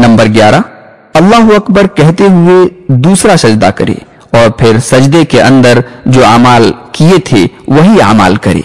Number گیارہ، اللہ اکبر کہتے ہوئے دوسرا سجدہ کرے اور پھر سجدے کے اندر جو اعمال کیے تھے وہی اعمال کرے۔